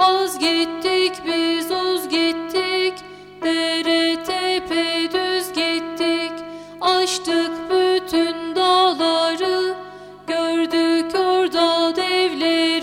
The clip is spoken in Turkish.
Az gittik biz uz gittik, dere tepe düz gittik, açtık bütün dağları, gördük orada devleri.